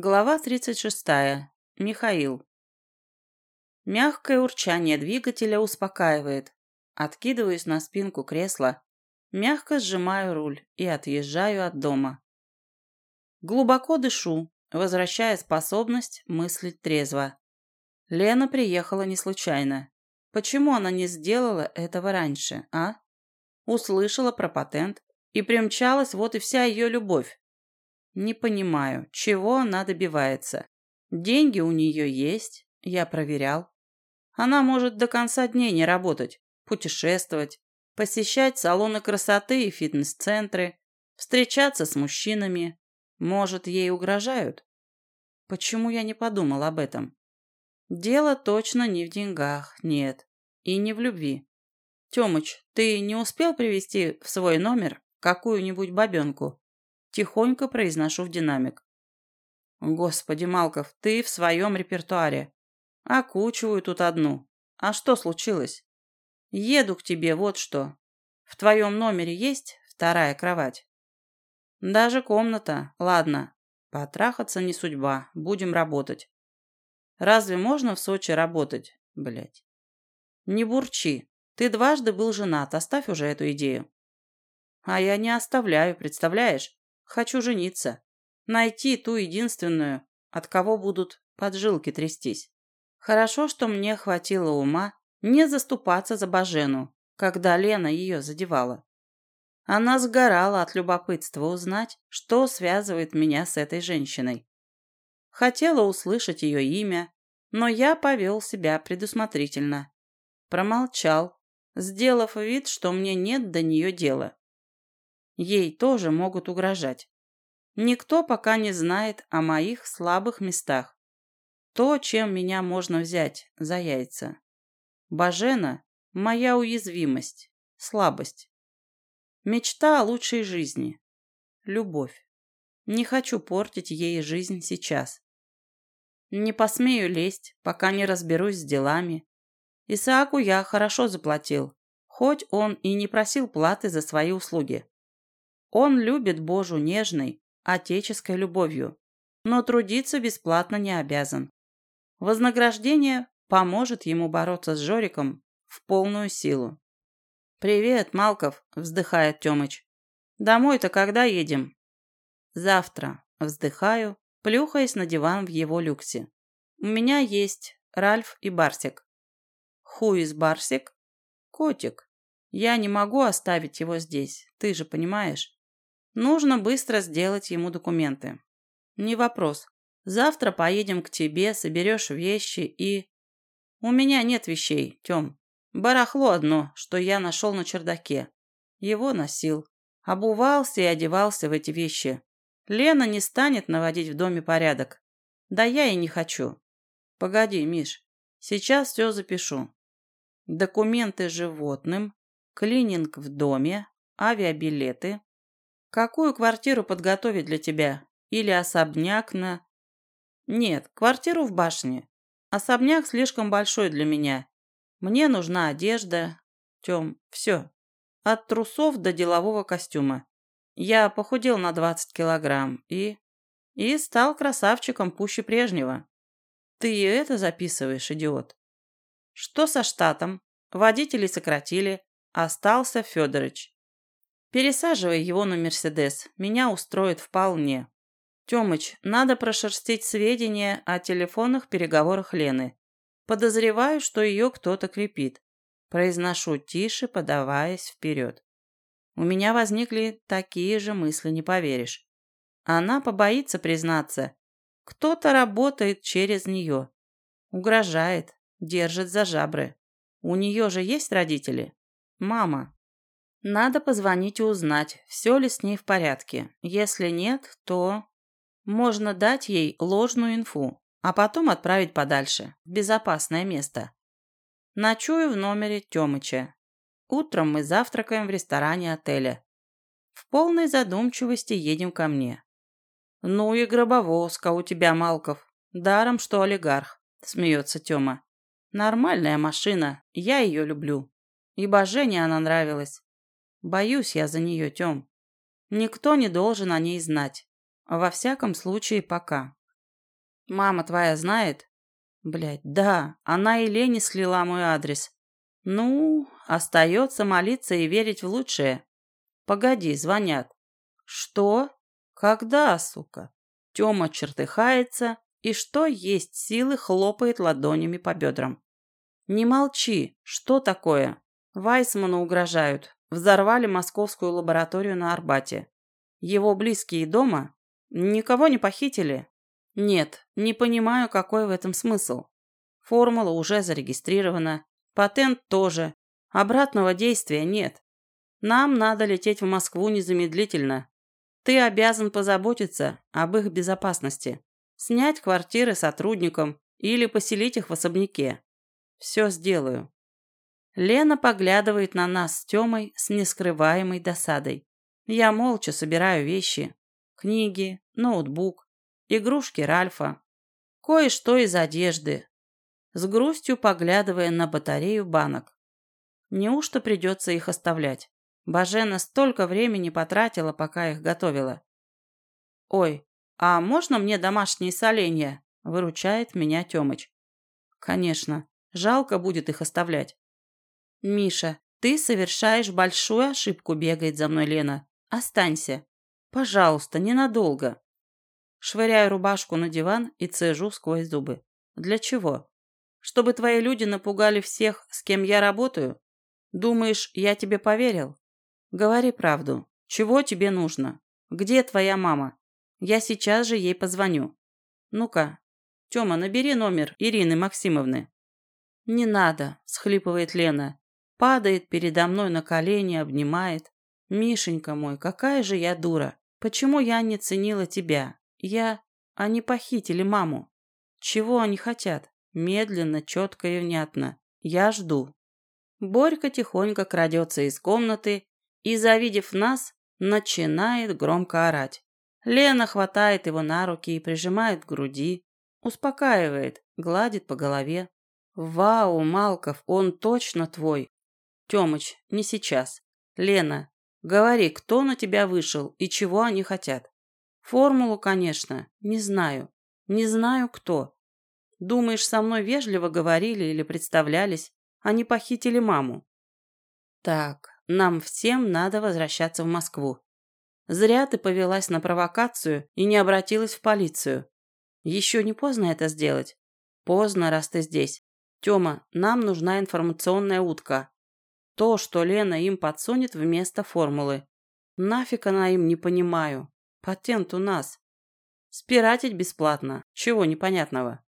Глава 36. Михаил. Мягкое урчание двигателя успокаивает. Откидываюсь на спинку кресла, мягко сжимаю руль и отъезжаю от дома. Глубоко дышу, возвращая способность мыслить трезво. Лена приехала не случайно. Почему она не сделала этого раньше, а? Услышала про патент и примчалась вот и вся ее любовь. Не понимаю, чего она добивается. Деньги у нее есть, я проверял. Она может до конца дней не работать, путешествовать, посещать салоны красоты и фитнес-центры, встречаться с мужчинами. Может, ей угрожают? Почему я не подумал об этом? Дело точно не в деньгах, нет. И не в любви. Тёмыч, ты не успел привести в свой номер какую-нибудь бабёнку? Тихонько произношу в динамик. Господи, Малков, ты в своем репертуаре. Окучиваю тут одну. А что случилось? Еду к тебе, вот что. В твоем номере есть вторая кровать? Даже комната. Ладно. Потрахаться не судьба. Будем работать. Разве можно в Сочи работать? Блять. Не бурчи. Ты дважды был женат. Оставь уже эту идею. А я не оставляю, представляешь? Хочу жениться. Найти ту единственную, от кого будут поджилки трястись. Хорошо, что мне хватило ума не заступаться за Бажену, когда Лена ее задевала. Она сгорала от любопытства узнать, что связывает меня с этой женщиной. Хотела услышать ее имя, но я повел себя предусмотрительно. Промолчал, сделав вид, что мне нет до нее дела. Ей тоже могут угрожать. Никто пока не знает о моих слабых местах. То, чем меня можно взять за яйца. Бажена – моя уязвимость, слабость. Мечта о лучшей жизни. Любовь. Не хочу портить ей жизнь сейчас. Не посмею лезть, пока не разберусь с делами. Исааку я хорошо заплатил, хоть он и не просил платы за свои услуги. Он любит Божу нежной, отеческой любовью, но трудиться бесплатно не обязан. Вознаграждение поможет ему бороться с Жориком в полную силу. «Привет, Малков», – вздыхает Тёмыч. «Домой-то когда едем?» «Завтра», – вздыхаю, плюхаясь на диван в его люксе. «У меня есть Ральф и Барсик». «Ху из Барсик?» «Котик. Я не могу оставить его здесь, ты же понимаешь?» Нужно быстро сделать ему документы. Не вопрос. Завтра поедем к тебе, соберешь вещи и... У меня нет вещей, Тём. Барахло одно, что я нашел на чердаке. Его носил. Обувался и одевался в эти вещи. Лена не станет наводить в доме порядок. Да я и не хочу. Погоди, Миш. Сейчас все запишу. Документы животным, клининг в доме, авиабилеты, Какую квартиру подготовить для тебя? Или особняк на... Нет, квартиру в башне. Особняк слишком большой для меня. Мне нужна одежда. Тём, все. От трусов до делового костюма. Я похудел на 20 килограмм и... И стал красавчиком пуще прежнего. Ты это записываешь, идиот. Что со штатом? Водителей сократили. Остался Федорович. Пересаживай его на Мерседес. Меня устроит вполне. Тёмыч, надо прошерстить сведения о телефонных переговорах Лены. Подозреваю, что ее кто-то крепит. Произношу тише, подаваясь вперед. У меня возникли такие же мысли, не поверишь. Она побоится признаться. Кто-то работает через нее. Угрожает, держит за жабры. У нее же есть родители? Мама. Надо позвонить и узнать, все ли с ней в порядке. Если нет, то... Можно дать ей ложную инфу, а потом отправить подальше, в безопасное место. Ночую в номере Тёмыча. Утром мы завтракаем в ресторане отеля. В полной задумчивости едем ко мне. «Ну и гробовозка у тебя, Малков. Даром, что олигарх», – смеется Тёма. «Нормальная машина, я ее люблю. И Божене она нравилась. Боюсь я за нее, Тем. Никто не должен о ней знать. Во всяком случае, пока. Мама твоя знает? Блядь, да, она и Лене слила мой адрес. Ну, остается молиться и верить в лучшее. Погоди, звонят. Что? Когда, сука? Тёма чертыхается и что есть силы хлопает ладонями по бедрам. Не молчи, что такое? Вайсману угрожают. Взорвали московскую лабораторию на Арбате. Его близкие дома? Никого не похитили? Нет, не понимаю, какой в этом смысл. Формула уже зарегистрирована, патент тоже. Обратного действия нет. Нам надо лететь в Москву незамедлительно. Ты обязан позаботиться об их безопасности. Снять квартиры сотрудникам или поселить их в особняке. Все сделаю. Лена поглядывает на нас с Тёмой с нескрываемой досадой. Я молча собираю вещи. Книги, ноутбук, игрушки Ральфа. Кое-что из одежды. С грустью поглядывая на батарею банок. Неужто придется их оставлять? Бажена столько времени потратила, пока их готовила. «Ой, а можно мне домашние соленья?» – выручает меня Тёмыч. «Конечно. Жалко будет их оставлять». «Миша, ты совершаешь большую ошибку», – бегает за мной Лена. «Останься. Пожалуйста, ненадолго». Швыряю рубашку на диван и цежу сквозь зубы. «Для чего? Чтобы твои люди напугали всех, с кем я работаю? Думаешь, я тебе поверил?» Говори правду. Чего тебе нужно? Где твоя мама? Я сейчас же ей позвоню. Ну-ка, Тёма, набери номер Ирины Максимовны. Не надо, схлипывает Лена. Падает передо мной на колени, обнимает. Мишенька мой, какая же я дура. Почему я не ценила тебя? Я... Они похитили маму. Чего они хотят? Медленно, четко и внятно. Я жду. Борька тихонько крадется из комнаты и, завидев нас, начинает громко орать. Лена хватает его на руки и прижимает к груди, успокаивает, гладит по голове. «Вау, Малков, он точно твой!» «Тёмыч, не сейчас. Лена, говори, кто на тебя вышел и чего они хотят?» «Формулу, конечно, не знаю. Не знаю, кто. Думаешь, со мной вежливо говорили или представлялись? Они похитили маму». «Так, нам всем надо возвращаться в Москву. Зря ты повелась на провокацию и не обратилась в полицию. Еще не поздно это сделать? Поздно, раз ты здесь. Тёма, нам нужна информационная утка. То, что Лена им подсунет вместо формулы. Нафиг она им не понимаю. Патент у нас. Спиратить бесплатно. Чего непонятного?